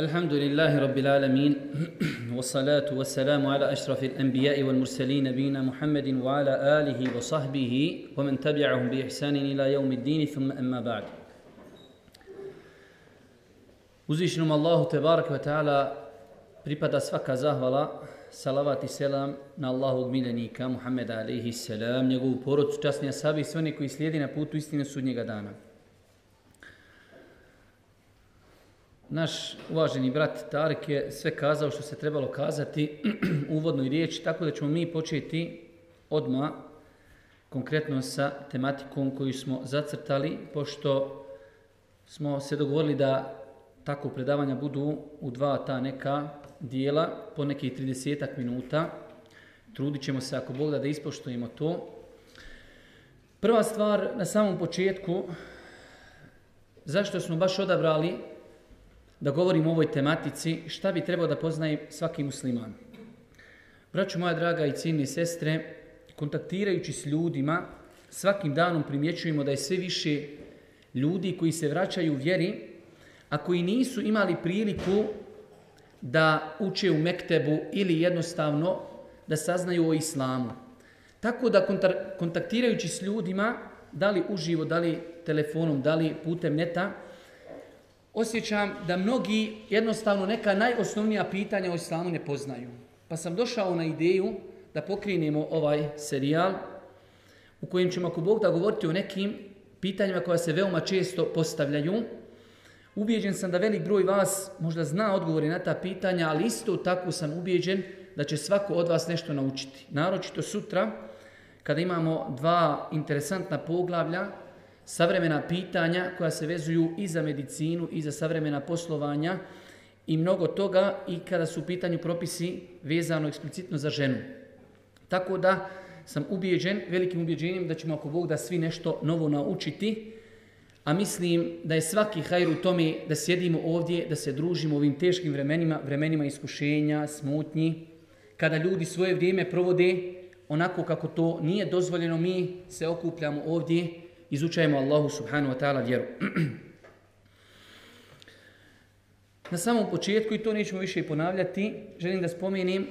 الحمد لله رب العالمين والصلاة والسلام على أشرف الأنبياء والمرسلين نبينا محمد وعلى آله وصحبه ومن تبعهم بإحسان إلى يوم الدين ثم أما بعد Uzvišenom Allahu Tebarak wa ta'ala pripada svaka zahvala, salavat i selam na Allahog miljenika Muhammeda alaihi selam, njegovu porodcu, časnija sabi i sve oni koji slijedi na putu istine sudnjega dana. Naš uvaženi brat Tarik je sve kazao što se trebalo kazati u uvodnoj riječi, tako da ćemo mi početi odmah konkretno sa tematikom koju smo zacrtali, pošto smo se dogovorili da tako predavanja budu u dva ta neka dijela, po nekih 30 minuta. Trudit ćemo se, ako Bog da, da ispoštujemo to. Prva stvar, na samom početku, zašto smo baš odabrali da govorimo o ovoj tematici, šta bi trebao da poznaje svaki musliman. Braću moja draga i ciljni sestre, kontaktirajući s ljudima, svakim danom primjećujemo da je sve više ljudi koji se vraćaju u vjeri, a koji nisu imali priliku da uče u Mektebu ili jednostavno da saznaju o islamu. Tako da kontaktirajući s ljudima, da li uživo, da li telefonom, da li putem neta, osjećam da mnogi jednostavno neka najosnovnija pitanja o islamu ne poznaju. Pa sam došao na ideju da pokrenemo ovaj serijal u kojem ćemo ako Bog da govoriti o nekim pitanjima koja se veoma često postavljaju. Ubijeđen sam da velik broj vas možda zna odgovore na ta pitanja, ali isto tako sam ubijeđen da će svako od vas nešto naučiti. Naročito sutra, kada imamo dva interesantna poglavlja, savremena pitanja koja se vezuju i za medicinu i za savremena poslovanja i mnogo toga i kada su u pitanju propisi vezano eksplicitno za ženu. Tako da sam ubijeđen, velikim ubjeđenjem da ćemo ako Bog da svi nešto novo naučiti, a mislim da je svaki hajr u tome da sjedimo ovdje, da se družimo u ovim teškim vremenima, vremenima iskušenja, smutnji, kada ljudi svoje vrijeme provode onako kako to nije dozvoljeno, mi se okupljamo ovdje izučajemo Allahu subhanahu wa ta'ala vjeru. Na samom početku, i to nećemo više ponavljati, želim da spomenem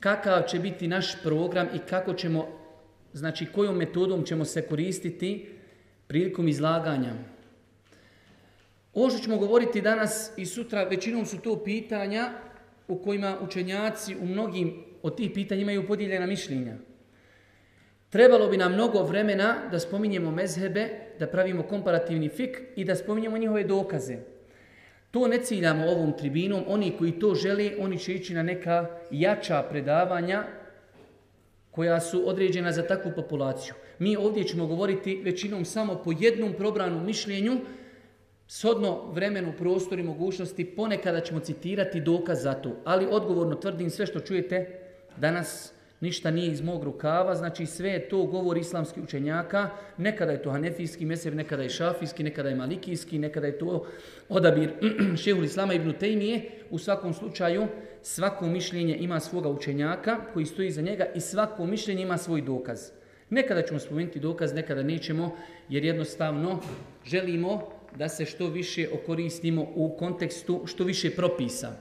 kakav će biti naš program i kako ćemo, znači kojom metodom ćemo se koristiti prilikom izlaganja. Ovo što ćemo govoriti danas i sutra, većinom su to pitanja u kojima učenjaci u mnogim od tih pitanja imaju podijeljena mišljenja. Trebalo bi nam mnogo vremena da spominjemo mezhebe, da pravimo komparativni fik i da spominjemo njihove dokaze. To ne ciljamo ovom tribinom, oni koji to žele, oni će ići na neka jača predavanja koja su određena za takvu populaciju. Mi ovdje ćemo govoriti većinom samo po jednom probranom mišljenju, shodno vremenu, prostoru i mogućnosti, ponekada ćemo citirati dokaz za to. Ali odgovorno tvrdim sve što čujete danas ništa nije iz mog rukava, znači sve je to govor islamskih učenjaka, nekada je to hanefijski mesir, nekada je šafijski, nekada je malikijski, nekada je to odabir šehul islama ibn Tejmije, u svakom slučaju svako mišljenje ima svoga učenjaka koji stoji za njega i svako mišljenje ima svoj dokaz. Nekada ćemo spomenuti dokaz, nekada nećemo, jer jednostavno želimo da se što više okoristimo u kontekstu što više propisa.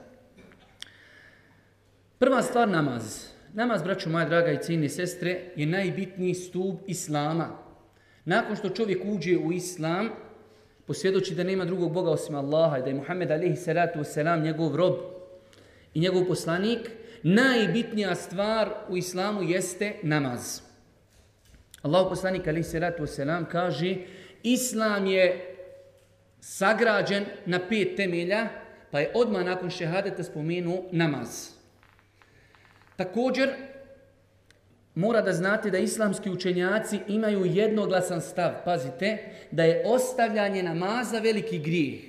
Prva stvar namaz. Namaz, braću moja draga i cijene sestre, je najbitniji stup Islama. Nakon što čovjek uđe u Islam, posvjedoči da nema drugog Boga osim Allaha i da je Muhammed alaihi salatu wasalam njegov rob i njegov poslanik, najbitnija stvar u Islamu jeste namaz. Allah poslanik alaihi salatu wasalam kaže Islam je sagrađen na pet temelja, pa je odmah nakon šehadeta spomenuo namaz. Također, mora da znate da islamski učenjaci imaju jednoglasan stav, pazite, da je ostavljanje namaza veliki grijeh.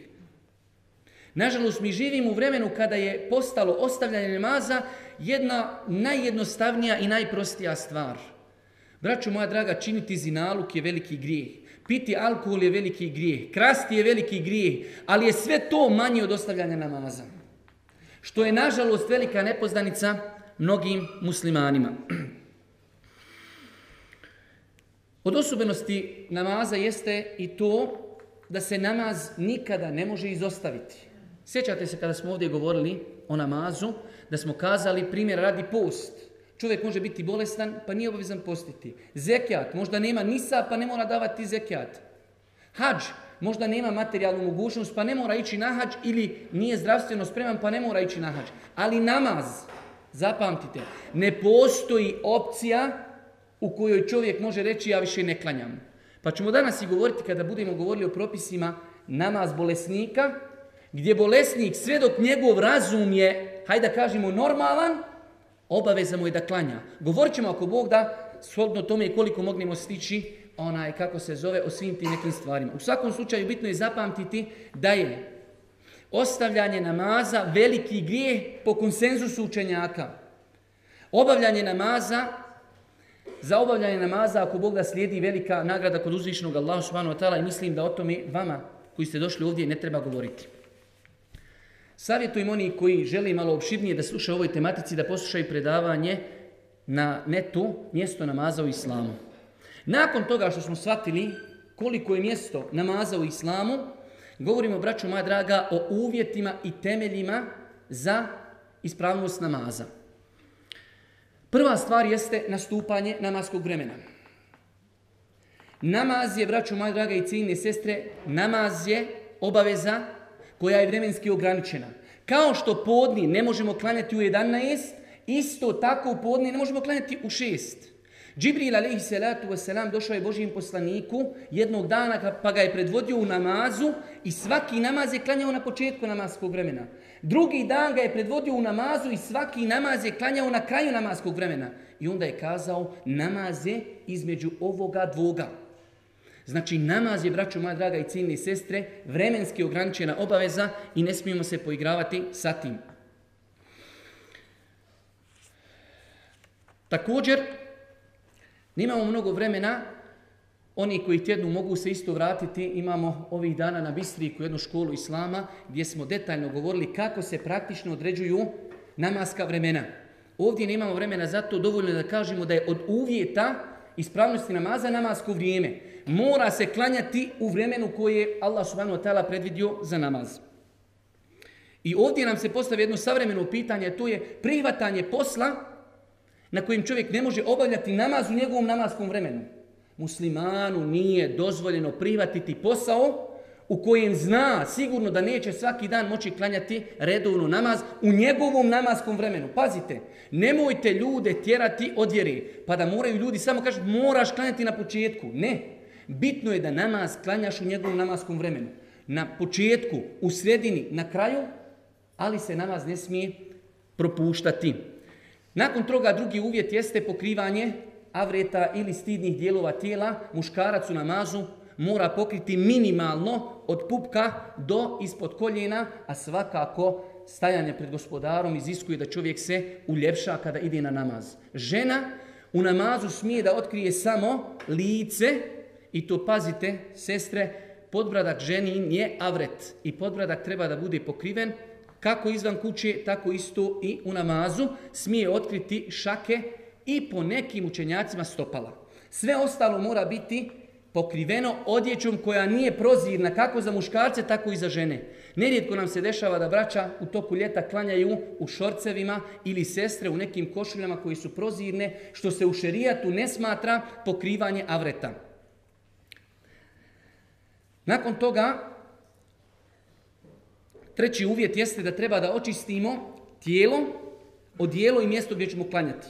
Nažalost, mi živimo u vremenu kada je postalo ostavljanje namaza jedna najjednostavnija i najprostija stvar. Braćo moja draga, činiti zinaluk je veliki grijeh. Piti alkohol je veliki grijeh. Krasti je veliki grijeh. Ali je sve to manje od ostavljanja namaza. Što je, nažalost, velika nepoznanica mnogim muslimanima. Od osobenosti namaza jeste i to da se namaz nikada ne može izostaviti. Sjećate se kada smo ovdje govorili o namazu, da smo kazali primjer radi post. Čovjek može biti bolestan pa nije obavezan postiti. Zekijat, možda nema nisa pa ne mora davati zekijat. Hadž, možda nema materijalnu mogućnost pa ne mora ići na hađ ili nije zdravstveno spreman pa ne mora ići na hađ. Ali namaz, zapamtite, ne postoji opcija u kojoj čovjek može reći ja više ne klanjam. Pa ćemo danas i govoriti kada budemo govorili o propisima namaz bolesnika, gdje bolesnik sve dok njegov razum je, hajde da kažemo, normalan, obaveza mu je da klanja. Govorit ćemo ako Bog da, shodno tome koliko mognemo stići, onaj, kako se zove, o svim tim nekim stvarima. U svakom slučaju bitno je zapamtiti da je ostavljanje namaza veliki grijeh po konsenzusu učenjaka. Obavljanje namaza, za obavljanje namaza, ako Bog da slijedi velika nagrada kod uzvišenog Allahu subhanahu wa i mislim da o tome vama koji ste došli ovdje ne treba govoriti. Savjetujem oni koji žele malo opširnije da slušaju ovoj tematici, da poslušaju predavanje na netu mjesto namaza u islamu. Nakon toga što smo shvatili koliko je mjesto namaza u islamu, govorimo, braćo moja draga, o uvjetima i temeljima za ispravnost namaza. Prva stvar jeste nastupanje namaskog vremena. Namaz je, braćo moja draga i ciljne sestre, namaz je obaveza koja je vremenski ograničena. Kao što podni ne možemo klanjati u 11, isto tako u podni ne možemo klanjati u 6. Džibril alaihi salatu wasalam došao je Božijem poslaniku jednog dana pa ga je predvodio u namazu i svaki namaz je klanjao na početku namaskog vremena. Drugi dan ga je predvodio u namazu i svaki namaz je klanjao na kraju namaskog vremena. I onda je kazao namaze između ovoga dvoga. Znači namaz je, braćo moja draga i ciljni sestre, vremenski ograničena obaveza i ne smijemo se poigravati sa tim. Također, nemamo mnogo vremena, oni koji tjednu mogu se isto vratiti, imamo ovih dana na Bistriku jednu školu Islama gdje smo detaljno govorili kako se praktično određuju namaska vremena. Ovdje nemamo vremena, zato dovoljno da kažemo da je od uvjeta ispravnosti namaza namasko vrijeme. Mora se klanjati u vremenu koje je Allah subhanahu wa ta'ala predvidio za namaz. I ovdje nam se postavi jedno savremeno pitanje, to je prihvatanje posla na kojem čovjek ne može obavljati namaz u njegovom namaskom vremenu. Muslimanu nije dozvoljeno prihvatiti posao u kojem zna sigurno da neće svaki dan moći klanjati redovnu namaz u njegovom namaskom vremenu. Pazite, nemojte ljude tjerati od vjere, pa da moraju ljudi samo kažu moraš klanjati na početku. Ne, bitno je da namaz klanjaš u njegovom namaskom vremenu. Na početku, u sredini, na kraju, ali se namaz ne smije propuštati. Nakon toga drugi uvjet jeste pokrivanje avreta ili stidnih dijelova tijela, muškarac u namazu mora pokriti minimalno od pupka do ispod koljena, a svakako stajanje pred gospodarom iziskuje da čovjek se uljepša kada ide na namaz. Žena u namazu smije da otkrije samo lice i to pazite, sestre, podbradak ženin je avret i podbradak treba da bude pokriven kako izvan kuće, tako isto i u namazu. Smije otkriti šake i po nekim učenjacima stopala. Sve ostalo mora biti pokriveno odjećom koja nije prozirna kako za muškarce, tako i za žene. Nerijetko nam se dešava da braća u toku ljeta klanjaju u šorcevima ili sestre u nekim košuljama koji su prozirne, što se u šerijatu ne smatra pokrivanje avreta. Nakon toga, treći uvjet jeste da treba da očistimo tijelo od dijelo i mjesto gdje ćemo klanjati.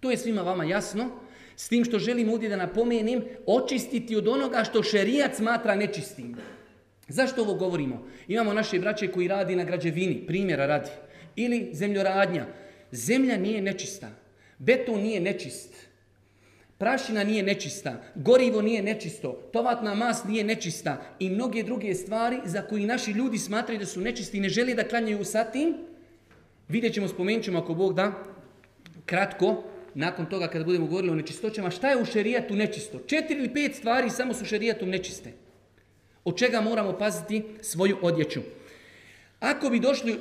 To je svima vama jasno, s tim što želim ovdje da napomenim, očistiti od onoga što šerijat smatra nečistim. Zašto ovo govorimo? Imamo naše braće koji radi na građevini, primjera radi, ili zemljoradnja. Zemlja nije nečista, beton nije nečist, prašina nije nečista, gorivo nije nečisto, tovatna mas nije nečista i mnoge druge stvari za koji naši ljudi smatraju da su nečisti i ne želi da klanjaju sa tim, vidjet ćemo, spomenut ćemo ako Bog da, kratko, nakon toga kada budemo govorili o nečistoćama, šta je u šerijatu nečisto? Četiri ili pet stvari samo su šerijatom nečiste. Od čega moramo paziti svoju odjeću. Ako bi došli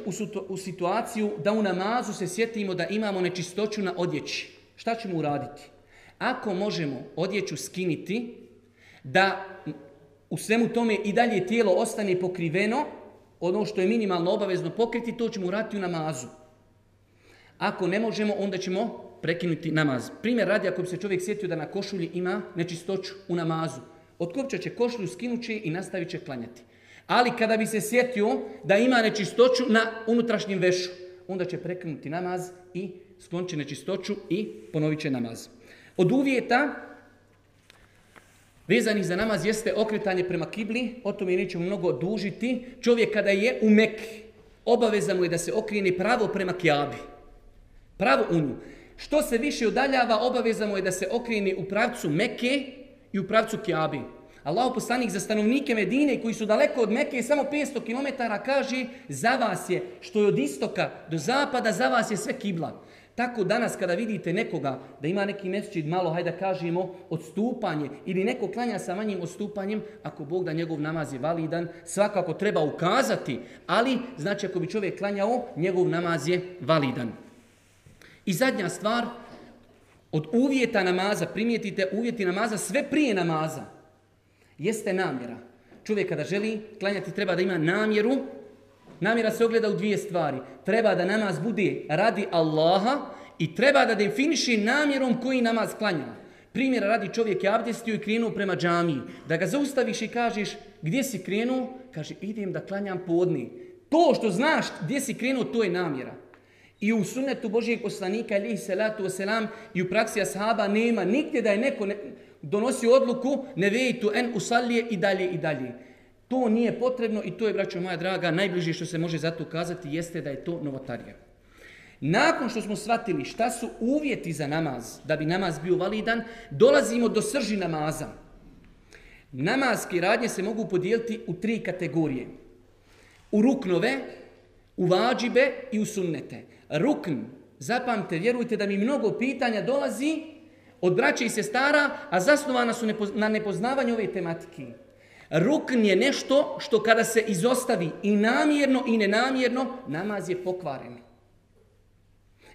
u situaciju da u namazu se sjetimo da imamo nečistoću na odjeći, šta ćemo uraditi? Ako možemo odjeću skiniti, da u svemu tome i dalje tijelo ostane pokriveno, ono što je minimalno obavezno pokriti, to ćemo uraditi u namazu. Ako ne možemo, onda ćemo prekinuti namaz. Primjer radi, ako bi se čovjek sjetio da na košulji ima nečistoću u namazu. Otkopčat će košulju, skinut će i nastavit će klanjati. Ali kada bi se sjetio da ima nečistoću na unutrašnjem vešu, onda će prekinuti namaz i sklonit će nečistoću i ponovit će namaz. Od uvjeta vezanih za namaz jeste okretanje prema kibli, o tome nećemo mnogo dužiti. Čovjek kada je u Mekke, obaveza mu je da se okrene pravo prema kjabi. Pravo u nju. Što se više udaljava, obaveza mu je da se okrene u pravcu Mekke i u pravcu kjabi. Allah poslanik za stanovnike Medine koji su daleko od Mekke samo 500 km kaže za vas je što je od istoka do zapada za vas je sve kibla. Tako danas kada vidite nekoga da ima neki mesečid malo, hajde da kažemo, odstupanje ili neko klanja sa manjim odstupanjem, ako Bog da njegov namaz je validan, svakako treba ukazati, ali znači ako bi čovjek klanjao, njegov namaz je validan. I zadnja stvar, od uvjeta namaza, primijetite uvjeti namaza sve prije namaza, jeste namjera. Čovjek kada želi klanjati treba da ima namjeru Namjera se ogleda u dvije stvari. Treba da namaz bude radi Allaha i treba da definiši namjerom koji namaz klanja. Primjera radi čovjek je abdestio i krenuo prema džamiji. Da ga zaustaviš i kažeš gdje si krenuo, kaže idem da klanjam podni. To što znaš gdje si krenuo, to je namjera. I u sunnetu Božijeg poslanika, alihi salatu wasalam, i u praksi ashaba nema nigdje da je neko ne, donosi odluku ne vejtu en usallije i dalje i dalje. To nije potrebno i to je, braćo moja draga, najbliže što se može zato ukazati jeste da je to novotarija. Nakon što smo shvatili šta su uvjeti za namaz, da bi namaz bio validan, dolazimo do srži namaza. Namazske radnje se mogu podijeliti u tri kategorije. U ruknove, u vađibe i u sunnete. Rukn, zapamte, vjerujte da mi mnogo pitanja dolazi od braće i sestara, a zasnovana su na nepoznavanju ove tematike. Rukn je nešto što kada se izostavi i namjerno i nenamjerno, namaz je pokvaren.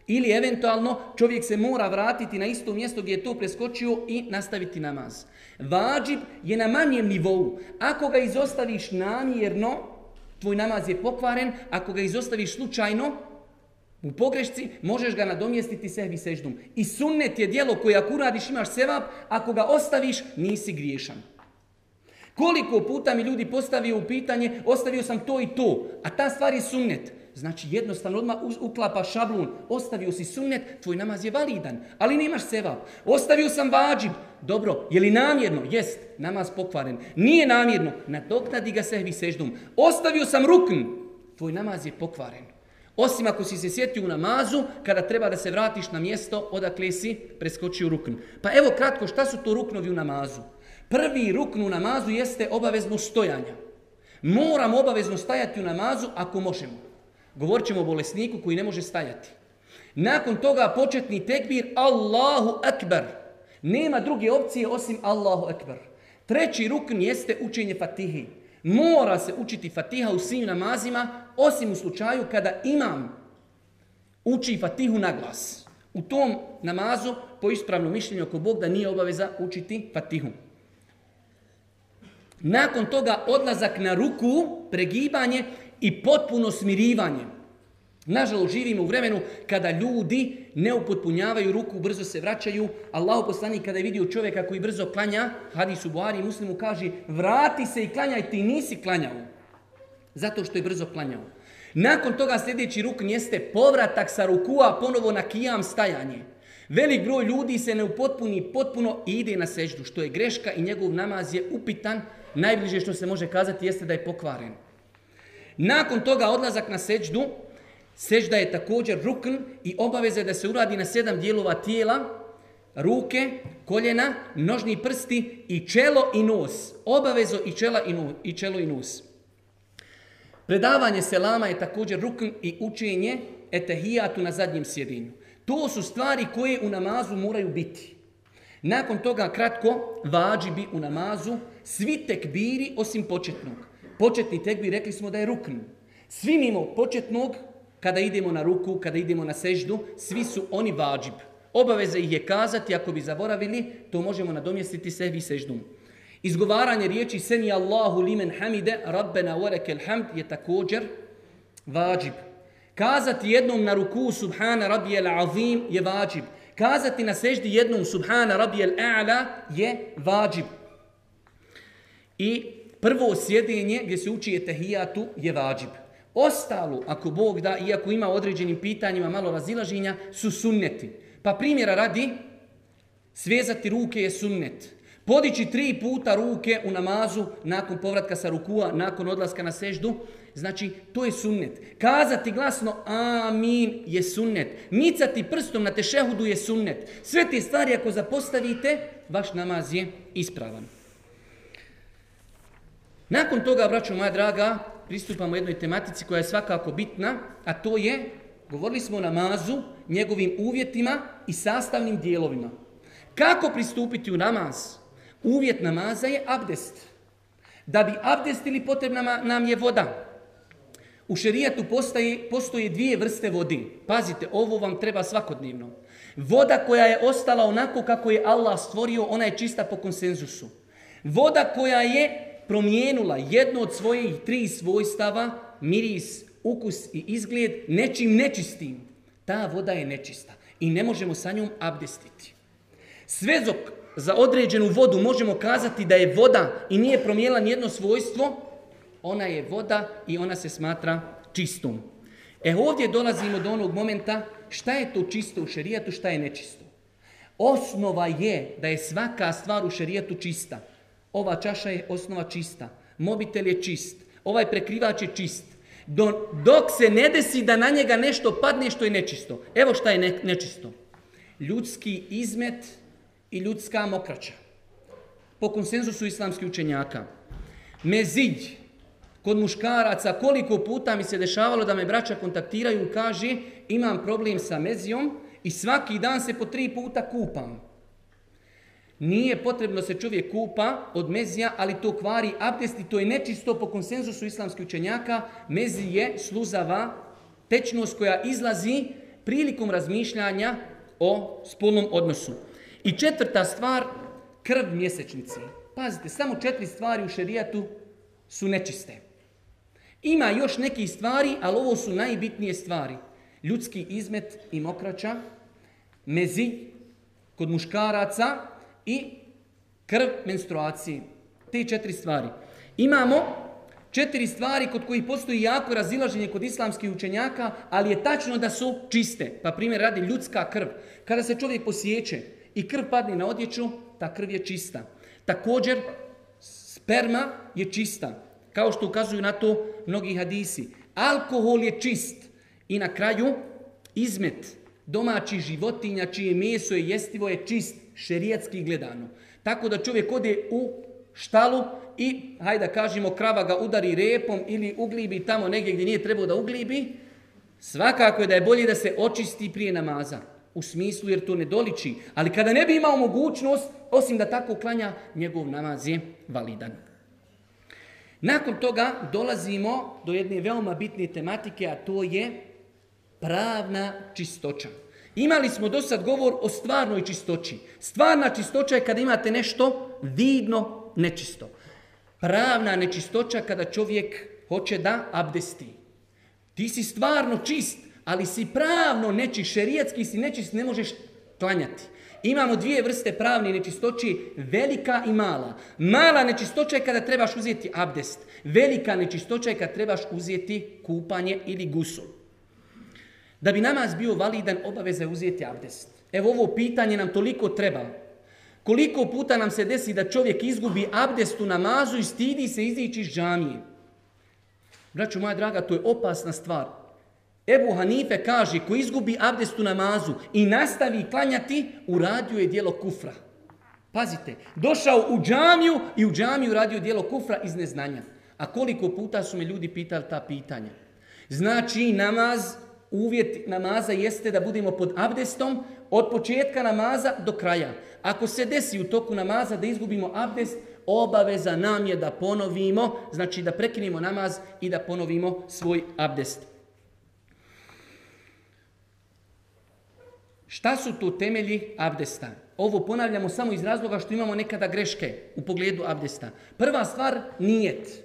Ili eventualno čovjek se mora vratiti na isto mjesto gdje je to preskočio i nastaviti namaz. Vađib je na manjem nivou. Ako ga izostaviš namjerno, tvoj namaz je pokvaren. Ako ga izostaviš slučajno, u pogrešci, možeš ga nadomjestiti sebi seždom. I sunnet je dijelo koje ako uradiš imaš sevap, ako ga ostaviš nisi griješan. Koliko puta mi ljudi postavio u pitanje, ostavio sam to i to, a ta stvar je sunnet. Znači jednostavno odmah uklapa šablun, ostavio si sunnet, tvoj namaz je validan, ali nemaš seva. Ostavio sam vađib, dobro, je li namjerno? Jest, namaz pokvaren. Nije namjerno, nadoknadi ga sehvi seždom. Ostavio sam rukn, tvoj namaz je pokvaren. Osim ako si se sjetio u namazu, kada treba da se vratiš na mjesto odakle si preskočio rukn. Pa evo kratko, šta su to ruknovi u namazu? Prvi rukn u namazu jeste obavezno stojanja. Moramo obavezno stajati u namazu ako možemo. Govorit ćemo o bolesniku koji ne može stajati. Nakon toga početni tekbir Allahu Akbar. Nema druge opcije osim Allahu Akbar. Treći rukn jeste učenje fatihi. Mora se učiti fatiha u svim namazima, osim u slučaju kada imam uči fatihu na glas. U tom namazu, po ispravnom mišljenju oko Bog, da nije obaveza učiti fatihu. Nakon toga odlazak na ruku, pregibanje i potpuno smirivanje. Nažalost, živimo u vremenu kada ljudi ne upotpunjavaju ruku, brzo se vraćaju. Allah poslanik kada je vidio čovjeka koji brzo klanja, hadis u Buhari muslimu kaže vrati se i klanjaj, ti nisi klanjao. Zato što je brzo klanjao. Nakon toga sljedeći ruk jeste povratak sa rukua ponovo na kijam stajanje. Velik broj ljudi se ne upotpuni potpuno i ide na seždu, što je greška i njegov namaz je upitan, najbliže što se može kazati jeste da je pokvaren. Nakon toga odlazak na seđdu, seđda je također rukn i obaveza je da se uradi na sedam dijelova tijela, ruke, koljena, nožni prsti i čelo i nos. Obavezo i, čela i, no, i čelo i nos. Predavanje selama je također rukn i učenje etehijatu na zadnjem sjedinju. To su stvari koje u namazu moraju biti. Nakon toga kratko vađi bi u namazu svi tekbiri osim početnog. Početni tekbir rekli smo da je rukn. Svi mimo početnog, kada idemo na ruku, kada idemo na seždu, svi su oni vađib. Obaveza ih je kazati, ako bi zaboravili, to možemo nadomjestiti sebi seždom. Izgovaranje riječi Semi Allahu limen hamide, Rabbena warekel hamd je također vađib. Kazati jednom na ruku Subhana Rabbijel Azim je vađib. Kazati na seždi jednom Subhana Rabbijel A'la je vađib. I prvo sjedenje gdje se uči etahijatu je vađib. Ostalo, ako Bog da, iako ima određenim pitanjima malo razilaženja, su sunneti. Pa primjera radi, svezati ruke je sunnet. Podići tri puta ruke u namazu nakon povratka sa rukua, nakon odlaska na seždu, znači to je sunnet. Kazati glasno amin je sunnet. Micati prstom na tešehudu je sunnet. Sve te stvari ako zapostavite, vaš namaz je ispravan. Nakon toga, braćo moja draga, pristupamo jednoj tematici koja je svakako bitna, a to je, govorili smo o namazu, njegovim uvjetima i sastavnim dijelovima. Kako pristupiti u namaz? Uvjet namaza je abdest. Da bi abdestili potrebna nam je voda. U šerijatu postoje, postoje dvije vrste vodi. Pazite, ovo vam treba svakodnevno. Voda koja je ostala onako kako je Allah stvorio, ona je čista po konsenzusu. Voda koja je promijenula jedno od svojih tri svojstava, miris, ukus i izgled, nečim nečistim, ta voda je nečista i ne možemo sa njom abdestiti. Svezok za određenu vodu možemo kazati da je voda i nije promijenila nijedno svojstvo, ona je voda i ona se smatra čistom. E ovdje dolazimo do onog momenta šta je to čisto u šerijatu, šta je nečisto. Osnova je da je svaka stvar u šerijatu čista. Ova čaša je osnova čista. Mobitel je čist. Ovaj prekrivač je čist. dok se ne desi da na njega nešto padne što je nečisto. Evo šta je nečisto. Ljudski izmet i ljudska mokraća. Po konsenzusu islamskih učenjaka. Mezidj, kod muškaraca, koliko puta mi se dešavalo da me braća kontaktiraju i kaže imam problem sa mezijom i svaki dan se po tri puta kupam. Nije potrebno se čovjek kupa od mezija, ali to kvari abdest i to je nečisto po konsenzusu islamskih učenjaka. Mezi je sluzava tečnost koja izlazi prilikom razmišljanja o spolnom odnosu. I četvrta stvar, krv mjesečnici. Pazite, samo četiri stvari u šerijatu su nečiste. Ima još nekih stvari, ali ovo su najbitnije stvari. Ljudski izmet i mokraća, mezi kod muškaraca i krv menstruacije. Te četiri stvari. Imamo četiri stvari kod kojih postoji jako razilaženje kod islamskih učenjaka, ali je tačno da su čiste. Pa primjer radi ljudska krv. Kada se čovjek posjeće, i krv padne na odjeću, ta krv je čista. Također, sperma je čista, kao što ukazuju na to mnogi hadisi. Alkohol je čist i na kraju izmet domaćih životinja čije meso je jestivo je čist, šerijatski gledano. Tako da čovjek ode u štalu i, hajde da kažemo, krava ga udari repom ili uglibi tamo negdje gdje nije trebao da uglibi, svakako je da je bolje da se očisti prije namaza u smislu jer to ne doliči. Ali kada ne bi imao mogućnost, osim da tako klanja, njegov namaz je validan. Nakon toga dolazimo do jedne veoma bitne tematike, a to je pravna čistoća. Imali smo do sad govor o stvarnoj čistoći. Stvarna čistoća je kada imate nešto vidno nečisto. Pravna nečistoća kada čovjek hoće da abdesti. Ti si stvarno čist, ali si pravno nečist, šerijatski si nečist, ne možeš klanjati. Imamo dvije vrste pravne nečistoći, velika i mala. Mala nečistoća je kada trebaš uzeti abdest. Velika nečistoća je kada trebaš uzeti kupanje ili gusul. Da bi namaz bio validan, obaveza je uzeti abdest. Evo ovo pitanje nam toliko treba. Koliko puta nam se desi da čovjek izgubi abdest u namazu i stidi se izići iz džamije. Braću moja draga, to je opasna stvar. Ebu Hanife kaže, ko izgubi abdest namazu i nastavi klanjati, uradio je dijelo kufra. Pazite, došao u džamiju i u džamiju uradio dijelo kufra iz neznanja. A koliko puta su me ljudi pitali ta pitanja? Znači, namaz, uvjet namaza jeste da budemo pod abdestom od početka namaza do kraja. Ako se desi u toku namaza da izgubimo abdest, obaveza nam je da ponovimo, znači da prekinemo namaz i da ponovimo svoj abdest. Šta su to temelji abdesta? Ovo ponavljamo samo iz razloga što imamo nekada greške u pogledu abdesta. Prva stvar, nijet.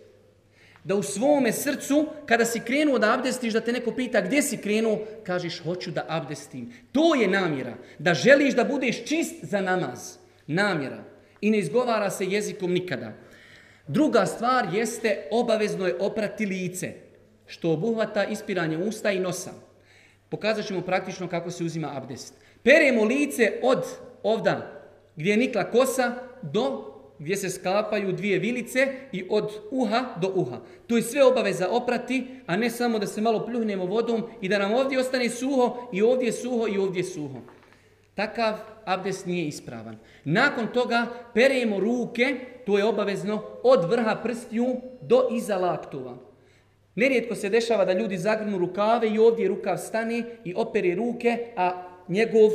Da u svome srcu, kada si krenuo da abdestiš, da te neko pita gdje si krenuo, kažeš hoću da abdestim. To je namjera. Da želiš da budeš čist za namaz. Namjera. I ne izgovara se jezikom nikada. Druga stvar jeste obavezno je oprati lice, što obuhvata ispiranje usta i nosa. Pokazat ćemo praktično kako se uzima abdest. Peremo lice od ovda gdje je nikla kosa do gdje se sklapaju dvije vilice i od uha do uha. To je sve obaveza oprati, a ne samo da se malo pljuhnemo vodom i da nam ovdje ostane suho i ovdje suho i ovdje suho. Takav abdest nije ispravan. Nakon toga peremo ruke, to je obavezno, od vrha prstiju do iza laktova. Nerijetko se dešava da ljudi zagrnu rukave i ovdje rukav stane i opere ruke, a njegov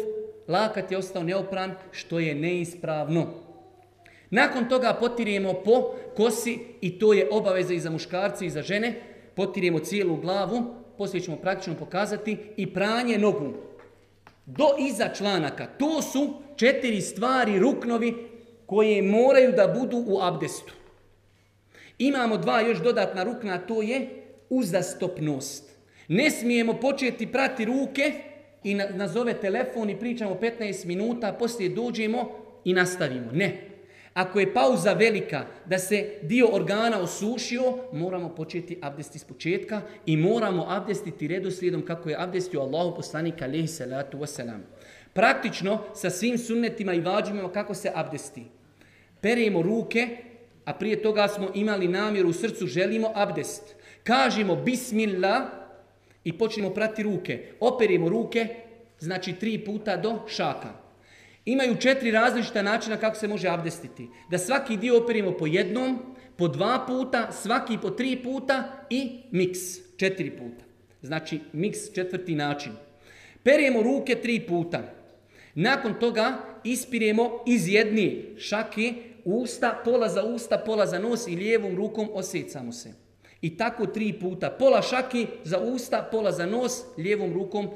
lakat je ostao neopran, što je neispravno. Nakon toga potiremo po kosi i to je obaveza i za muškarce i za žene. Potiremo cijelu glavu, poslije ćemo praktično pokazati i pranje nogu. Do iza članaka. To su četiri stvari, ruknovi koje moraju da budu u abdestu. Imamo dva još dodatna rukna, to je uzastopnost. Ne smijemo početi prati ruke i nazove telefon i pričamo 15 minuta, poslije dođemo i nastavimo. Ne. Ako je pauza velika da se dio organa osušio, moramo početi abdesti s početka i moramo abdestiti redoslijedom kako je abdestio Allahu poslanika alaihi salatu wasalam. Praktično sa svim sunnetima i vađima kako se abdesti. Peremo ruke, a prije toga smo imali namjeru u srcu, želimo abdest. Kažemo bismillah i počnemo prati ruke. Operimo ruke, znači tri puta do šaka. Imaju četiri različita načina kako se može abdestiti. Da svaki dio operimo po jednom, po dva puta, svaki po tri puta i miks četiri puta. Znači miks četvrti način. Peremo ruke tri puta. Nakon toga ispiremo iz jedne šake usta, pola za usta, pola za nos i lijevom rukom osjecamo se. I tako tri puta. Pola šaki za usta, pola za nos, lijevom rukom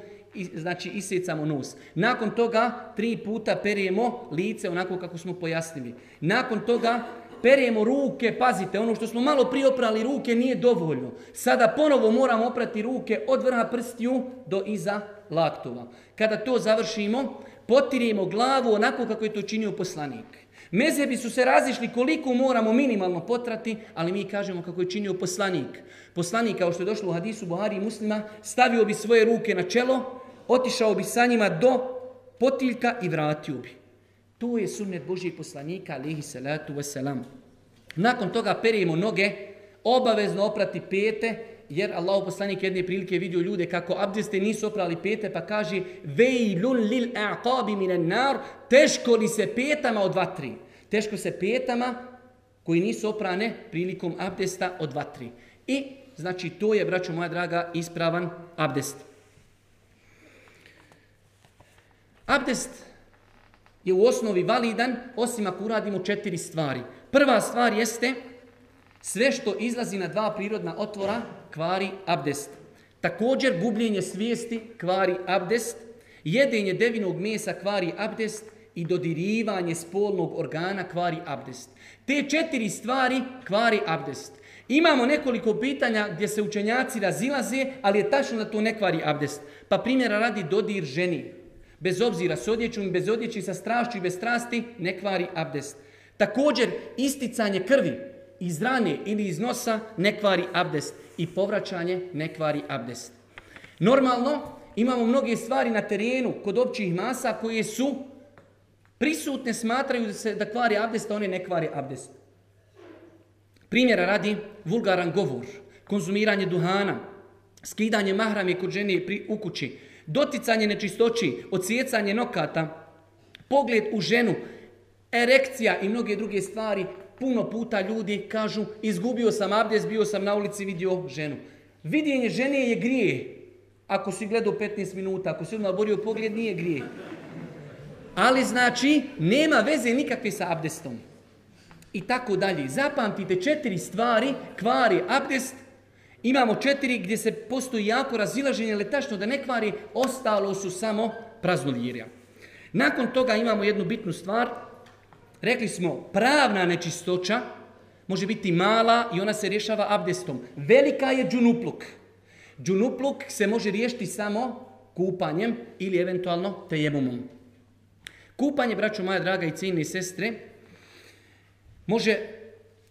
znači isjecamo nos. Nakon toga tri puta perijemo lice onako kako smo pojasnili. Nakon toga perijemo ruke, pazite, ono što smo malo prije oprali ruke nije dovoljno. Sada ponovo moramo oprati ruke od vrha prstiju do iza laktova. Kada to završimo, potirijemo glavu onako kako je to činio poslanik. Mezebi su se razišli koliko moramo minimalno potrati, ali mi kažemo kako je činio poslanik. Poslanik, kao što je došlo u hadisu Buhari i muslima, stavio bi svoje ruke na čelo, otišao bi sa njima do potiljka i vratio bi. To je sunnet Božijeg poslanika, alihi salatu wasalam. Nakon toga perijemo noge, obavezno oprati pete, jer Allah poslanik jedne prilike vidio ljude kako abdeste nisu oprali pete, pa kaže vejlun lil aqabi minan nar, teško li se petama od vatri. Teško se petama koji nisu oprane prilikom abdesta od vatri. I znači to je, braćo moja draga, ispravan abdest. Abdest je u osnovi validan, osim ako uradimo četiri stvari. Prva stvar jeste sve što izlazi na dva prirodna otvora kvari abdest. Također gubljenje svijesti kvari abdest, jedenje devinog mesa kvari abdest i dodirivanje spolnog organa kvari abdest. Te četiri stvari kvari abdest. Imamo nekoliko pitanja gdje se učenjaci razilaze, ali je tačno da to ne kvari abdest. Pa primjera radi dodir ženi. Bez obzira s odjećom bez odjeći, sa strašću i bez strasti, ne kvari abdest. Također, isticanje krvi iz rane ili iz nosa ne kvari abdest. I povraćanje ne kvari abdest. Normalno, imamo mnoge stvari na terenu kod općih masa koje su prisutne, smatraju se da kvari abdest, a one ne kvari abdest. Primjera radi vulgaran govor, konzumiranje duhana, skidanje mahrame kod žene u kući, doticanje nečistoći, odsjecanje nokata, pogled u ženu, erekcija i mnoge druge stvari, puno puta ljudi kažu izgubio sam abdest, bio sam na ulici, vidio ženu. Vidjenje žene je grije. Ako si gledao 15 minuta, ako si odmah borio pogled, nije grije. Ali znači, nema veze nikakve sa abdestom. I tako dalje. Zapamtite četiri stvari, kvari abdest Imamo četiri gdje se postoji jako razilaženje, ali tačno da ne kvari, ostalo su samo praznovjerja. Nakon toga imamo jednu bitnu stvar. Rekli smo, pravna nečistoća može biti mala i ona se rješava abdestom. Velika je džunupluk. Džunupluk se može riješiti samo kupanjem ili eventualno tejemumom. Kupanje, braćo moja draga i cijenine sestre, može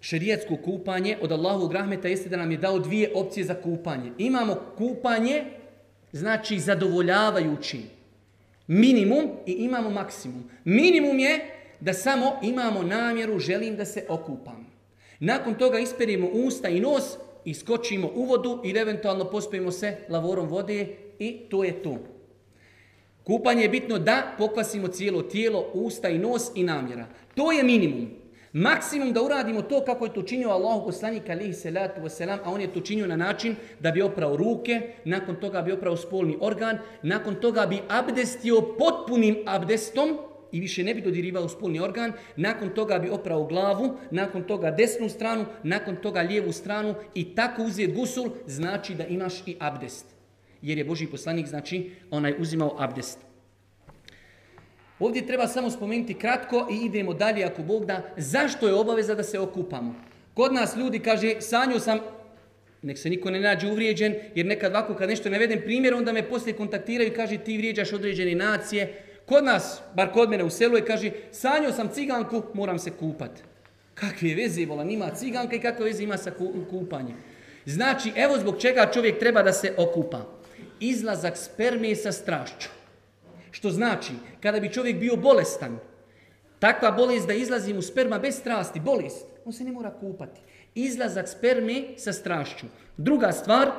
šerijetsko kupanje od Allahovog rahmeta jeste da nam je dao dvije opcije za kupanje. Imamo kupanje, znači zadovoljavajući minimum i imamo maksimum. Minimum je da samo imamo namjeru, želim da se okupam. Nakon toga isperimo usta i nos, iskočimo u vodu ili eventualno pospojimo se lavorom vode i to je to. Kupanje je bitno da pokvasimo cijelo tijelo, usta i nos i namjera. To je minimum. Maksimum da uradimo to kako je to činio Allah poslanik alihi salatu wasalam, a on je to činio na način da bi oprao ruke, nakon toga bi oprao spolni organ, nakon toga bi abdestio potpunim abdestom i više ne bi dodirivao spolni organ, nakon toga bi oprao glavu, nakon toga desnu stranu, nakon toga lijevu stranu i tako uzeti gusul znači da imaš i abdest. Jer je Boži poslanik znači onaj uzimao abdest. Ovdje treba samo spomenuti kratko i idemo dalje ako Bog da. Zašto je obaveza da se okupamo? Kod nas ljudi kaže, sanju sam, nek se niko ne nađe uvrijeđen, jer nekad ovako kad nešto navedem primjer, onda me poslije kontaktiraju i kaže ti vrijeđaš određene nacije. Kod nas, bar kod mene u selu je, kaže, sanju sam ciganku, moram se kupat. Kakve veze, vola, nima ciganka i kakve veze ima sa kupanjem. Znači, evo zbog čega čovjek treba da se okupa. Izlazak spermije sa strašću. Što znači, kada bi čovjek bio bolestan, takva bolest da izlazi mu sperma bez strasti, bolest, on se ne mora kupati. Izlazak sperme sa strašću. Druga stvar,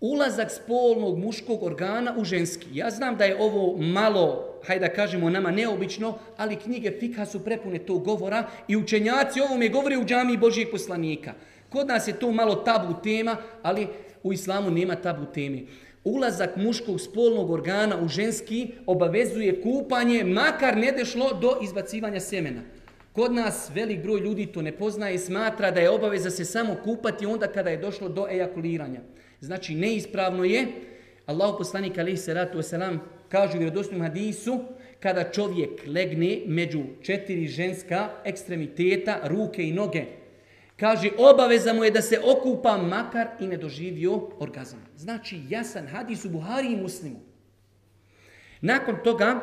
ulazak spolnog muškog organa u ženski. Ja znam da je ovo malo, hajde da kažemo nama neobično, ali knjige Fika su prepune tog govora i učenjaci ovome govore u džami Božijeg poslanika. Kod nas je to malo tabu tema, ali u islamu nema tabu teme ulazak muškog spolnog organa u ženski obavezuje kupanje, makar ne dešlo do izbacivanja semena. Kod nas velik broj ljudi to ne poznaje i smatra da je obaveza se samo kupati onda kada je došlo do ejakuliranja. Znači neispravno je, Allah poslanik alaihi salatu wasalam kaže u vjerodostojnom hadisu, kada čovjek legne među četiri ženska ekstremiteta, ruke i noge, Kaže, obaveza mu je da se okupa makar i ne doživio orgazam. Znači, jasan hadis u Buhari i Muslimu. Nakon toga,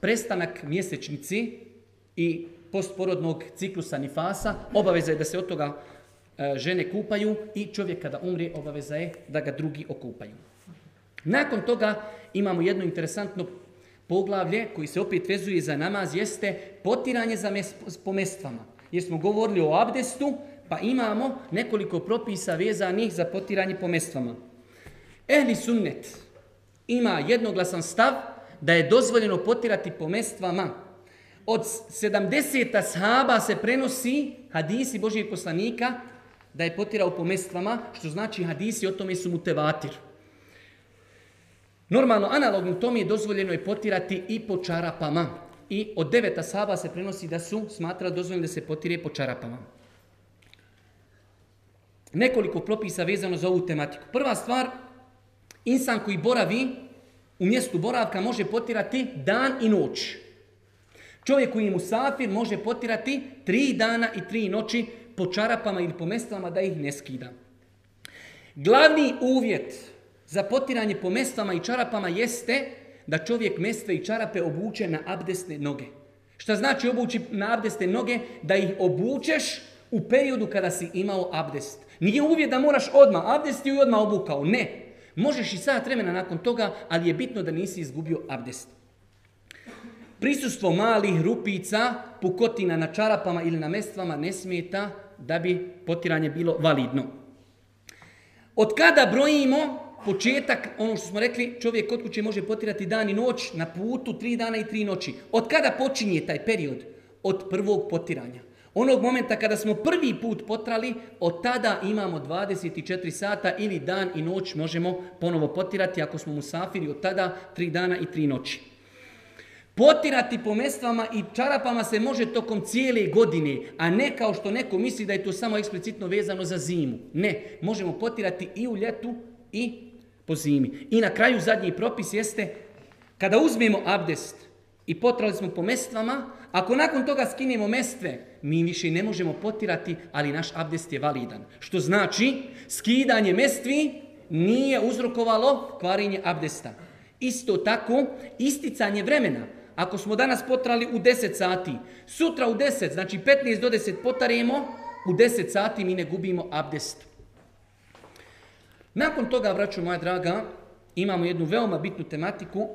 prestanak mjesečnici i postporodnog ciklusa nifasa, obaveza je da se od toga žene kupaju i čovjek kada umri, obaveza je da ga drugi okupaju. Nakon toga imamo jedno interesantno poglavlje koji se opet vezuje za namaz, jeste potiranje za mes, po mestvama. Jer smo govorili o abdestu, pa imamo nekoliko propisa vezanih za potiranje po mestvama. Ehli sunnet ima jednoglasan stav da je dozvoljeno potirati po mestvama. Od 70 sahaba se prenosi hadisi Božijeg poslanika da je potirao po mestvama, što znači hadisi o tome su mutevatir. Normalno, analogno tome je dozvoljeno je potirati i po čarapama. I od deveta sahaba se prenosi da su smatrali dozvoljeno da se potire po čarapama nekoliko propisa vezano za ovu tematiku. Prva stvar, insan koji boravi u mjestu boravka može potirati dan i noć. Čovjek koji je musafir može potirati tri dana i tri noći po čarapama ili po mestvama da ih ne skida. Glavni uvjet za potiranje po mestvama i čarapama jeste da čovjek mestve i čarape obuče na abdesne noge. Šta znači obući na abdesne noge? Da ih obučeš u periodu kada si imao abdest. Nije uvjet da moraš odmah abdesti i odmah obukao. Ne. Možeš i sat vremena nakon toga, ali je bitno da nisi izgubio abdest. Prisustvo malih rupica, pukotina na čarapama ili na mestvama ne smeta da bi potiranje bilo validno. Od kada brojimo početak, ono što smo rekli, čovjek kod kuće može potirati dan i noć, na putu tri dana i tri noći. Od kada počinje taj period? Od prvog potiranja. Onog momenta kada smo prvi put potrali, od tada imamo 24 sata ili dan i noć možemo ponovo potirati ako smo musafiri od tada 3 dana i 3 noći. Potirati po mestvama i čarapama se može tokom cijele godine, a ne kao što neko misli da je to samo eksplicitno vezano za zimu. Ne, možemo potirati i u ljetu i po zimi. I na kraju zadnji propis jeste kada uzmemo abdest i potrali smo po mestvama, ako nakon toga skinemo mestve, mi više ne možemo potirati, ali naš abdest je validan. Što znači, skidanje mestvi nije uzrokovalo kvarenje abdesta. Isto tako, isticanje vremena. Ako smo danas potrali u 10 sati, sutra u 10, znači 15 do 10 potaremo, u 10 sati mi ne gubimo abdest. Nakon toga, braću moja draga, imamo jednu veoma bitnu tematiku,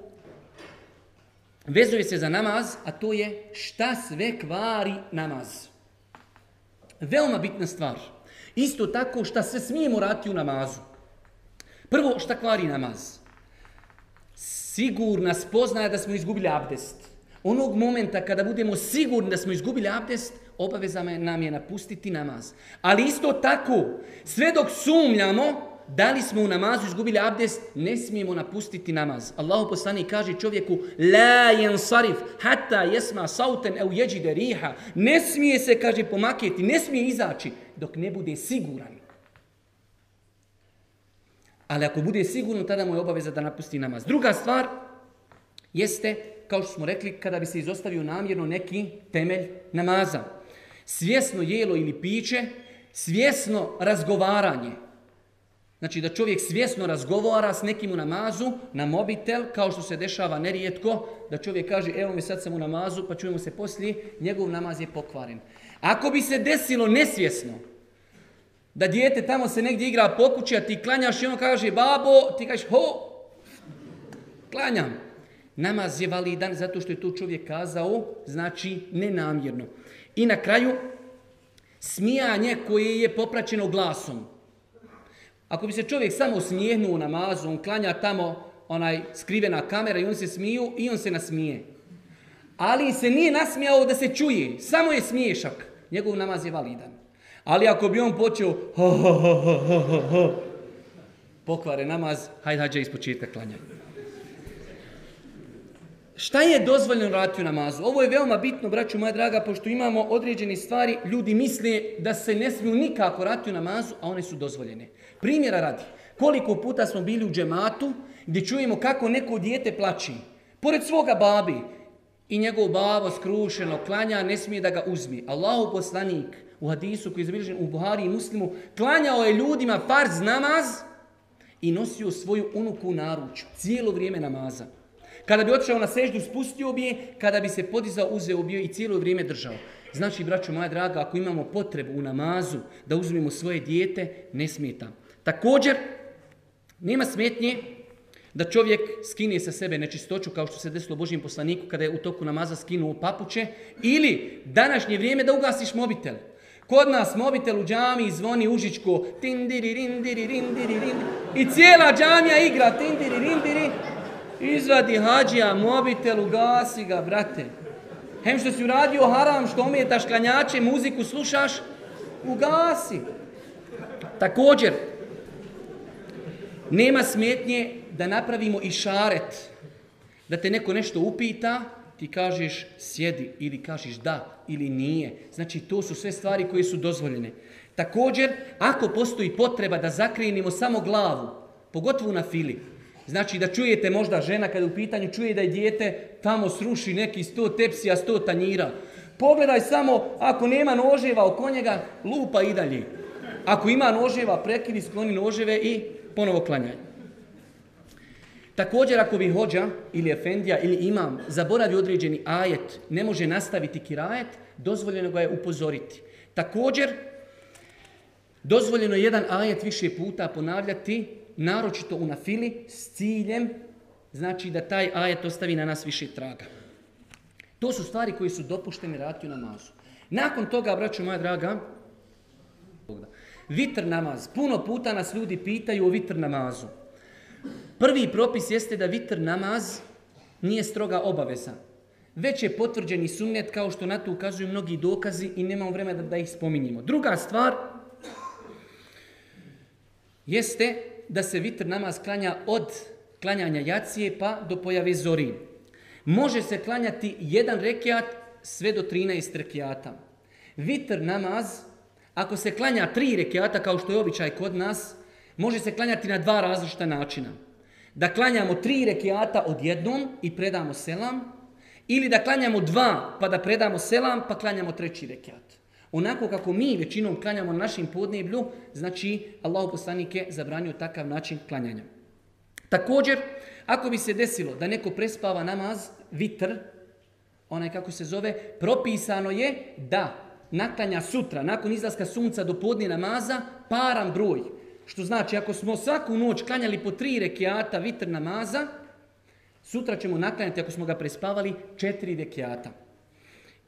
vezuje se za namaz, a to je šta sve kvari namaz. Veoma bitna stvar. Isto tako šta sve smijemo raditi u namazu. Prvo, šta kvari namaz? Sigurna spoznaja da smo izgubili abdest. Onog momenta kada budemo sigurni da smo izgubili abdest, obaveza nam je napustiti namaz. Ali isto tako, sve dok sumljamo, da li smo u namazu izgubili abdest, ne smijemo napustiti namaz. Allahu poslanik kaže čovjeku la yansarif hatta yasma sautan aw yajid riha. Ne smije se kaže pomaketi, ne smije izaći dok ne bude siguran. Ali ako bude sigurno, tada mu je obaveza da napusti namaz. Druga stvar jeste, kao što smo rekli, kada bi se izostavio namjerno neki temelj namaza. Svjesno jelo ili piće, svjesno razgovaranje, Znači da čovjek svjesno razgovara s nekim u namazu na mobitel, kao što se dešava nerijetko, da čovjek kaže evo mi sad sam u namazu pa čujemo se poslije, njegov namaz je pokvaren. Ako bi se desilo nesvjesno, da dijete tamo se negdje igra po kući, a ti klanjaš i on kaže babo, ti kažeš ho, klanjam. Namaz je validan zato što je to čovjek kazao, znači nenamjerno. I na kraju, smijanje koje je popraćeno glasom. Ako bi se čovjek samo smijehnuo namazu, on klanja tamo onaj skrivena kamera i on se smiju i on se nasmije. Ali se nije nasmijao da se čuje, samo je smiješak. Njegov namaz je validan. Ali ako bi on počeo ho, ho, ho, ho, pokvare namaz, hajde hađe iz početka klanja. Šta je dozvoljeno raditi u namazu? Ovo je veoma bitno, braću moja draga, pošto imamo određene stvari, ljudi misle da se ne smiju nikako raditi u namazu, a one su dozvoljene. Primjera radi, koliko puta smo bili u džematu gdje čujemo kako neko dijete plaći. Pored svoga babi i njegov babo skrušeno klanja, ne smije da ga uzmi. Allahu poslanik u hadisu koji je zabilježen u Buhari i Muslimu, klanjao je ljudima farz namaz i nosio svoju unuku u naručju. Cijelo vrijeme namaza. Kada bi otišao na seždu, spustio bi je, kada bi se podizao, uzeo bi i cijelo vrijeme držao. Znači, braćo moja draga, ako imamo potrebu u namazu da uzmemo svoje dijete, ne smeta. Također, nema smetnje da čovjek skine sa sebe nečistoću kao što se desilo Božijem poslaniku kada je u toku namaza skinuo papuće ili današnje vrijeme da ugasiš mobitel. Kod nas mobitel u džami zvoni užičko tindiri rindiri i cijela džamija igra tindiri rindiri izvadi hađija mobitel, ugasi ga, brate. Hem što si uradio haram, što umijetaš klanjače, muziku slušaš, ugasi. Također, nema smetnje da napravimo i šaret. Da te neko nešto upita, ti kažeš sjedi ili kažeš da ili nije. Znači to su sve stvari koje su dozvoljene. Također, ako postoji potreba da zakrenimo samo glavu, pogotovo na fili, znači da čujete možda žena kada u pitanju čuje da je dijete tamo sruši neki sto tepsija, sto tanjira. Pogledaj samo, ako nema noževa oko njega, lupa i dalje. Ako ima noževa, prekidi, skloni noževe i ponovo klanjanje. Također ako bi hođa ili efendija ili imam zaboravi određeni ajet, ne može nastaviti kirajet, dozvoljeno ga je upozoriti. Također, dozvoljeno je jedan ajet više puta ponavljati, naročito u nafili, s ciljem, znači da taj ajet ostavi na nas više traga. To su stvari koje su dopuštene raditi u namazu. Nakon toga, braćo moja draga, Vitr namaz. Puno puta nas ljudi pitaju o vitr namazu. Prvi propis jeste da vitr namaz nije stroga obaveza. Već je potvrđeni sunnet kao što na to ukazuju mnogi dokazi i nemamo vremena da, da ih spominjimo. Druga stvar jeste da se vitr namaz klanja od klanjanja jacije pa do pojave zori. može se klanjati jedan rekiat sve do 13 rekiata. Vitr namaz, ako se klanja tri rekiata kao što je običaj kod nas, može se klanjati na dva različita načina. Da klanjamo tri rekiata odjednom i predamo selam, ili da klanjamo dva pa da predamo selam pa klanjamo treći rekiat. Onako kako mi većinom klanjamo na našim podneblju, znači Allah poslanik je zabranio takav način klanjanja. Također, ako bi se desilo da neko prespava namaz, vitr, onaj kako se zove, propisano je da naklanja sutra, nakon izlaska sunca do podne namaza, paran broj. Što znači, ako smo svaku noć klanjali po tri rekiata vitr namaza, sutra ćemo naklanjati, ako smo ga prespavali, četiri rekiata.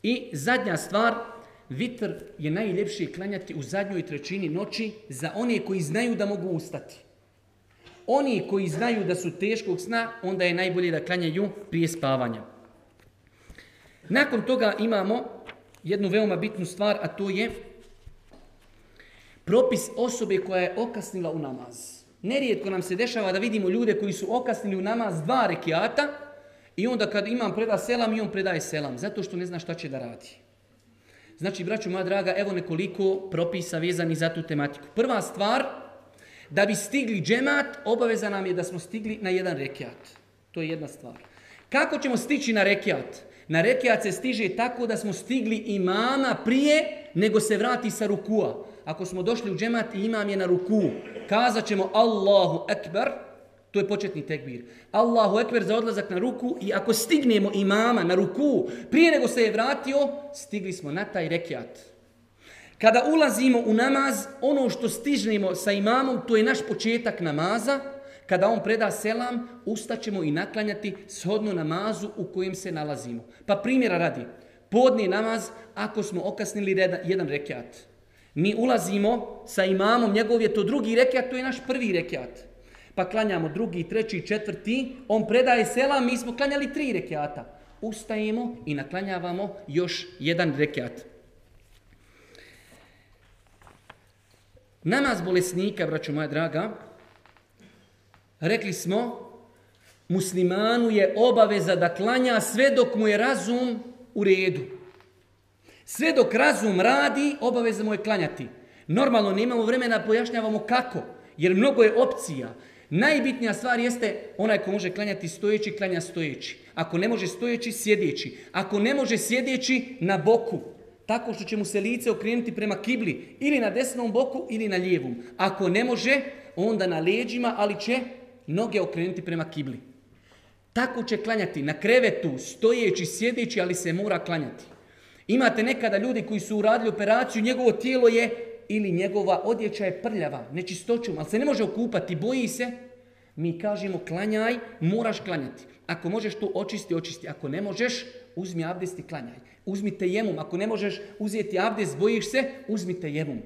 I zadnja stvar, vitr je najljepši klanjati u zadnjoj trećini noći za one koji znaju da mogu ustati. Oni koji znaju da su teškog sna, onda je najbolje da klanjaju prije spavanja. Nakon toga imamo jednu veoma bitnu stvar, a to je propis osobe koja je okasnila u namaz. Nerijetko nam se dešava da vidimo ljude koji su okasnili u namaz dva rekiata i onda kad imam preda selam i on predaje selam, zato što ne zna šta će da radi. Znači, braću moja draga, evo nekoliko propisa vezani za tu tematiku. Prva stvar, da bi stigli džemat, obaveza nam je da smo stigli na jedan rekiat. To je jedna stvar. Kako ćemo stići na rekiat? Na rekiat se stiže tako da smo stigli imama prije nego se vrati sa rukua. Ako smo došli u džemat i imam je na ruku, kazat ćemo Allahu Ekber, to je početni tekbir. Allahu Ekber za odlazak na ruku i ako stignemo imama na ruku, prije nego se je vratio, stigli smo na taj rekiat. Kada ulazimo u namaz, ono što stižnemo sa imamom, to je naš početak namaza. Kada on preda selam, ustaćemo i naklanjati shodno namazu u kojem se nalazimo. Pa primjera radi, podni namaz ako smo okasnili jedan rekiat. Mi ulazimo sa imamom, njegov je to drugi rekiat, to je naš prvi rekiat. Pa klanjamo drugi, treći, četvrti, on predaje selam, mi smo klanjali tri rekiata. Ustajemo i naklanjavamo još jedan rekiat. Namaz bolesnika, braću moja draga, rekli smo, muslimanu je obaveza da klanja sve dok mu je razum u redu. Sve dok razum radi, obaveza mu je klanjati. Normalno, nemamo vremena pojašnjavamo kako, jer mnogo je opcija. Najbitnija stvar jeste onaj ko može klanjati stojeći, klanja stojeći. Ako ne može stojeći, sjedeći. Ako ne može sjedeći, na boku. Tako što će mu se lice okrenuti prema kibli. Ili na desnom boku, ili na lijevom. Ako ne može, onda na leđima, ali će noge okrenuti prema kibli. Tako će klanjati na krevetu, stojeći, sjedeći, ali se mora klanjati. Imate nekada ljudi koji su uradili operaciju, njegovo tijelo je ili njegova odjeća je prljava, nečistoćom, ali se ne može okupati, boji se. Mi kažemo klanjaj, moraš klanjati. Ako možeš to očisti, očisti. Ako ne možeš, uzmi abdest i klanjaj. Uzmite jemum. Ako ne možeš uzeti abdest, bojiš se, uzmite jemum.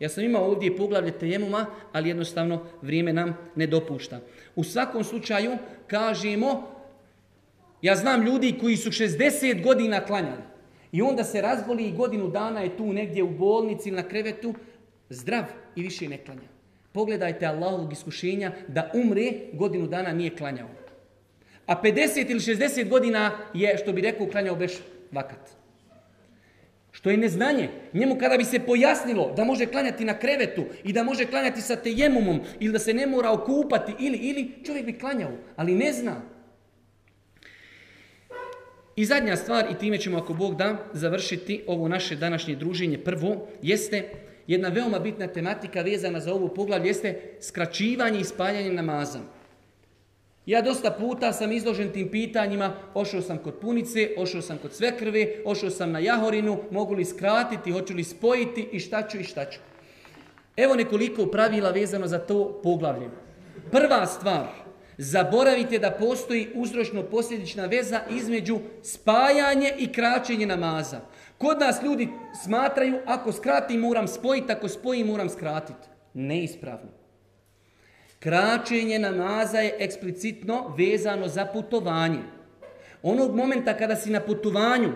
Ja sam imao ovdje poglavlje tejemuma, ali jednostavno vrijeme nam ne dopušta. U svakom slučaju kažemo, ja znam ljudi koji su 60 godina klanjali. I onda se razboli i godinu dana je tu negdje u bolnici na krevetu, zdrav i više ne klanja. Pogledajte Allahovog iskušenja da umre, godinu dana nije klanjao. A 50 ili 60 godina je, što bi rekao, klanjao beš vakat. Što je neznanje. Njemu kada bi se pojasnilo da može klanjati na krevetu i da može klanjati sa tejemumom ili da se ne mora okupati ili, ili, čovjek bi klanjao, ali ne zna. I zadnja stvar, i time ćemo ako Bog da završiti ovo naše današnje druženje prvo, jeste jedna veoma bitna tematika vezana za ovu poglavlje, jeste skraćivanje i spaljanje namaza. Ja dosta puta sam izložen tim pitanjima, ošao sam kod punice, ošao sam kod svekrve, ošao sam na jahorinu, mogu li skratiti, hoću li spojiti i šta ću i šta ću. Evo nekoliko pravila vezano za to poglavlje. Prva stvar, zaboravite da postoji uzročno-posljedična veza između spajanje i kraćenje namaza. Kod nas ljudi smatraju ako skratim moram spojiti, ako spojim moram skratiti. Neispravno. Kraćenje namaza je eksplicitno vezano za putovanje. Onog momenta kada si na putovanju,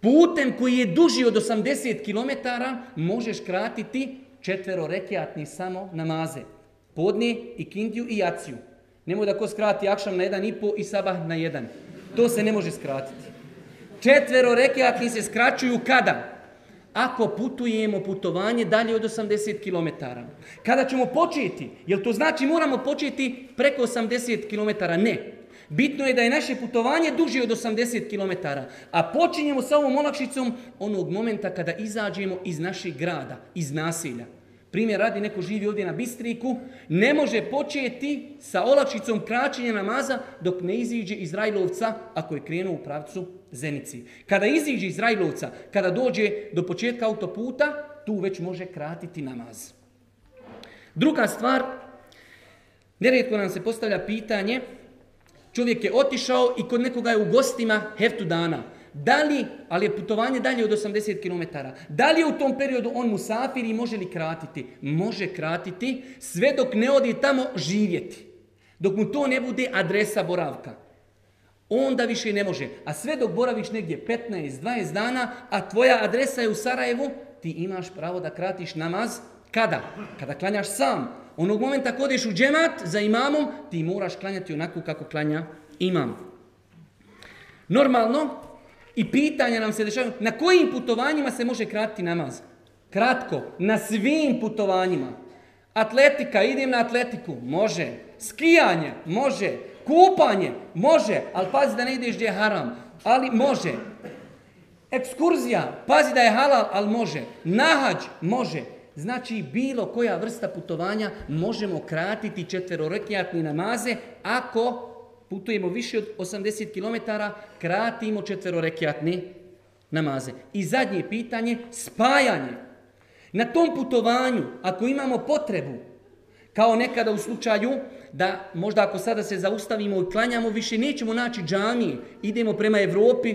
putem koji je duži od 80 km, možeš kratiti četvero rekiatni samo namaze. Podne i kindiju i jaciju. Nemoj da ko skrati akšam na jedan i po i sabah na jedan. To se ne može skratiti. Četvero rekiatni se skraćuju kada? Ako putujemo putovanje dalje od 80 km. Kada ćemo početi? Jel to znači moramo početi preko 80 km? Ne. Bitno je da je naše putovanje duže od 80 km, a počinjemo sa ovom olakšicom onog momenta kada izađemo iz našeg grada, iz nasilja. Primjer radi, neko živi ovdje na Bistriku, ne može početi sa olakšicom kraćenja namaza dok ne iziđe iz Rajlovca ako je krenuo u pravcu Zenici. Kada iziđe iz Rajlovca, kada dođe do početka autoputa, tu već može kratiti namaz. Druga stvar, nerijetko nam se postavlja pitanje, čovjek je otišao i kod nekoga je u gostima heftu dana. Da li, ali je putovanje dalje od 80 km, da li je u tom periodu on musafir i može li kratiti? Može kratiti sve dok ne odi tamo živjeti. Dok mu to ne bude adresa boravka. Onda više ne može. A sve dok boraviš negdje 15-20 dana, a tvoja adresa je u Sarajevu, ti imaš pravo da kratiš namaz. Kada? Kada klanjaš sam. Onog momenta kad odeš u džemat za imamom, ti moraš klanjati onako kako klanja imam. Normalno, i pitanja nam se dešavaju, na kojim putovanjima se može kratiti namaz? Kratko, na svim putovanjima. Atletika, idem na atletiku, može. Skijanje, može. Kupanje, može, ali pazi da ne ideš gdje je haram, ali može. Ekskurzija, pazi da je halal, ali može. Nahađ, može. Znači, bilo koja vrsta putovanja možemo kratiti četverorekijatni namaze ako putujemo više od 80 km, kratimo četverorekijatni namaze. I zadnje pitanje, spajanje. Na tom putovanju, ako imamo potrebu, kao nekada u slučaju da možda ako sada se zaustavimo i klanjamo, više nećemo naći džamije, idemo prema Europi,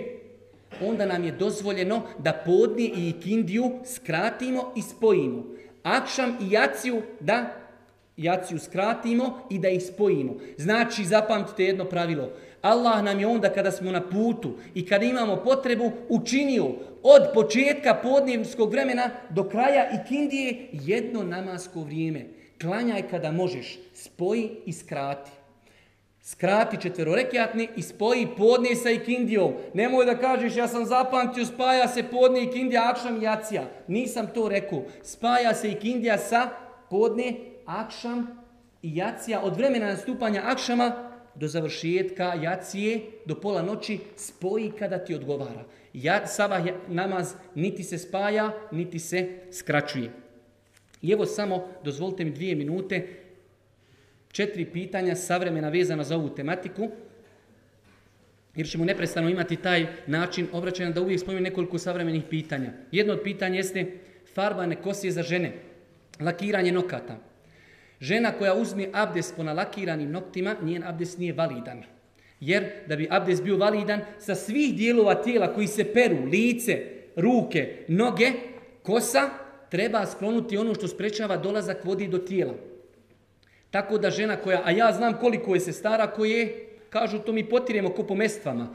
onda nam je dozvoljeno da podni i ikindiju skratimo i spojimo. Akšam i jaciju da jaciju skratimo i da ih spojimo. Znači, zapamtite jedno pravilo. Allah nam je onda kada smo na putu i kada imamo potrebu učinio od početka podnevskog vremena do kraja ikindije jedno namasko vrijeme. Klanjaj kada možeš, spoji i skrati. Skrati četverorekjatni i spoji podne sa ikindijom. Nemoj da kažeš ja sam zapamtio spaja se podne ikindija, akšam i jacija. Nisam to rekao. Spaja se ikindija sa podne, akšam i jacija. Od vremena nastupanja akšama do završetka jacije, do pola noći, spoji kada ti odgovara. Ja, sabah namaz niti se spaja, niti se skraćuje. I evo samo, dozvolite mi dvije minute, četiri pitanja savremena vezana za ovu tematiku, jer ćemo neprestano imati taj način obraćanja da uvijek spomenu nekoliko savremenih pitanja. Jedno od pitanja jeste farbane kosije za žene, lakiranje nokata. Žena koja uzme abdes po nalakiranim noktima, njen abdes nije validan. Jer da bi abdes bio validan, sa svih dijelova tijela koji se peru, lice, ruke, noge, kosa, treba sklonuti ono što sprečava dolazak vodi do tijela. Tako da žena koja, a ja znam koliko je se stara koje, kažu to mi potiremo ko po mestvama.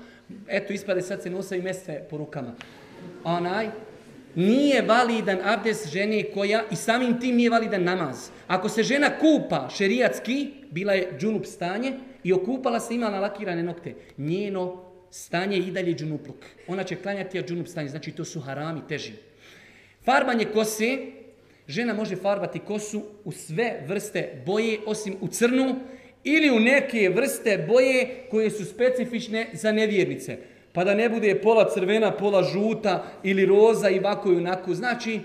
Eto, ispade sad se nosaju mestve po rukama. Onaj, nije validan abdes žene koja, i samim tim nije validan namaz. Ako se žena kupa šerijatski, bila je džunup stanje, i okupala se ima nalakirane nokte, njeno stanje je i dalje džunupluk. Ona će klanjati a džunup stanje, znači to su harami teži. Farbanje kose, žena može farbati kosu u sve vrste boje, osim u crnu, ili u neke vrste boje koje su specifične za nevjernice. Pa da ne bude pola crvena, pola žuta ili roza i ovako i onako. Znači,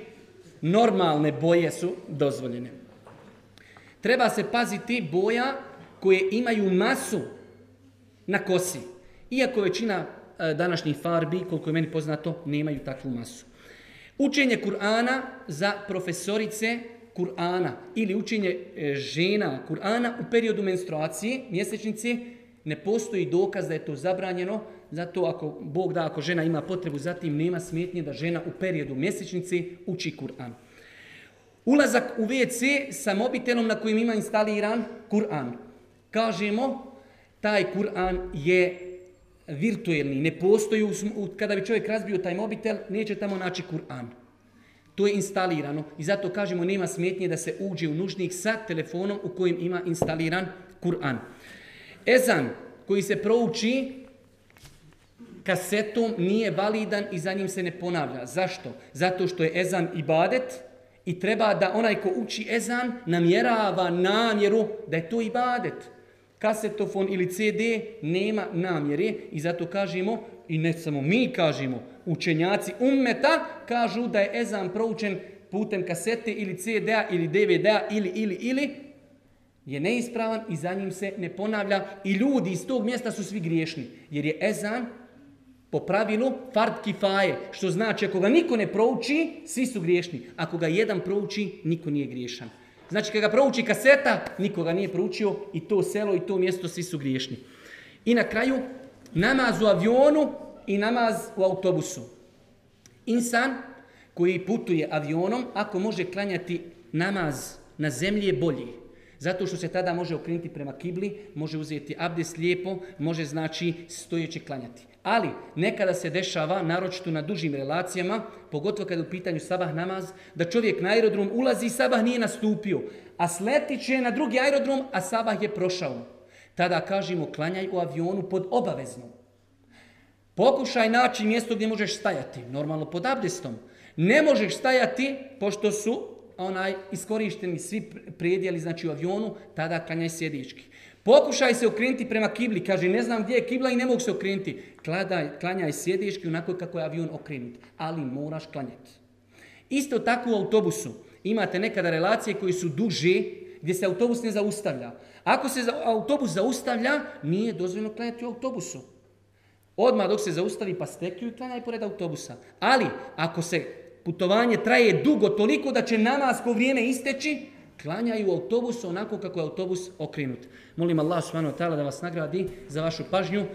normalne boje su dozvoljene. Treba se paziti boja koje imaju masu na kosi. Iako većina e, današnjih farbi, koliko je meni poznato, nemaju takvu masu. Učenje Kur'ana za profesorice Kur'ana ili učenje e, žena Kur'ana u periodu menstruacije, mjesečnice, ne postoji dokaz da je to zabranjeno, zato ako Bog da, ako žena ima potrebu, zatim nema smetnje da žena u periodu mjesečnice uči Kur'an. Ulazak u WC sa mobitelom na kojem ima instaliran Kur'an. Kažemo, taj Kur'an je virtuelni, ne postoji, kada bi čovjek razbio taj mobitel, neće tamo naći Kur'an. To je instalirano i zato kažemo nema smetnje da se uđe u nužnik sa telefonom u kojem ima instaliran Kur'an. Ezan koji se prouči kasetom nije validan i za njim se ne ponavlja. Zašto? Zato što je ezan ibadet i treba da onaj ko uči ezan namjerava namjeru da je to ibadet. Kasetofon ili CD nema namjere i zato kažemo, i ne samo mi kažemo, učenjaci ummeta kažu da je ezan proučen putem kasete ili CD-a ili DVD-a ili, ili, ili, je neispravan i za njim se ne ponavlja i ljudi iz tog mjesta su svi griješni. Jer je ezan po pravilu fard kifaje, što znači ako ga niko ne prouči, svi su griješni. Ako ga jedan prouči, niko nije griješan. Znači kada ga prouči kaseta, niko ga nije proučio i to selo i to mjesto, svi su griješni. I na kraju, namaz u avionu i namaz u autobusu. Insan koji putuje avionom, ako može klanjati namaz na zemlji je bolji. Zato što se tada može okrenuti prema kibli, može uzeti abdest lijepo, može znači stojeći klanjati. Ali nekada se dešava, naročito na dužim relacijama, pogotovo kada je u pitanju sabah namaz, da čovjek na aerodrom ulazi i sabah nije nastupio, a sleti će na drugi aerodrom, a sabah je prošao. Tada kažemo klanjaj u avionu pod obaveznom. Pokušaj naći mjesto gdje možeš stajati, normalno pod abdestom. Ne možeš stajati, pošto su onaj iskorišteni svi predjeli znači u avionu, tada klanjaj sjedički. Pokušaj se okrenuti prema kibli, kaže ne znam gdje je kibla i ne mogu se okrenuti. Kladaj, klanjaj sjedički onako kako je avion okrenut, ali moraš klanjati. Isto tako u autobusu imate nekada relacije koji su duže, gdje se autobus ne zaustavlja. Ako se autobus zaustavlja, nije dozvoljeno klanjati u autobusu. Odmah dok se zaustavi pa stekju i klanjaj pored autobusa. Ali ako se putovanje traje dugo, toliko da će namasko vrijeme isteći, klanjaju autobus onako kako je autobus okrenut. Molim Allah subhanahu wa ta'ala da vas nagradi za vašu pažnju.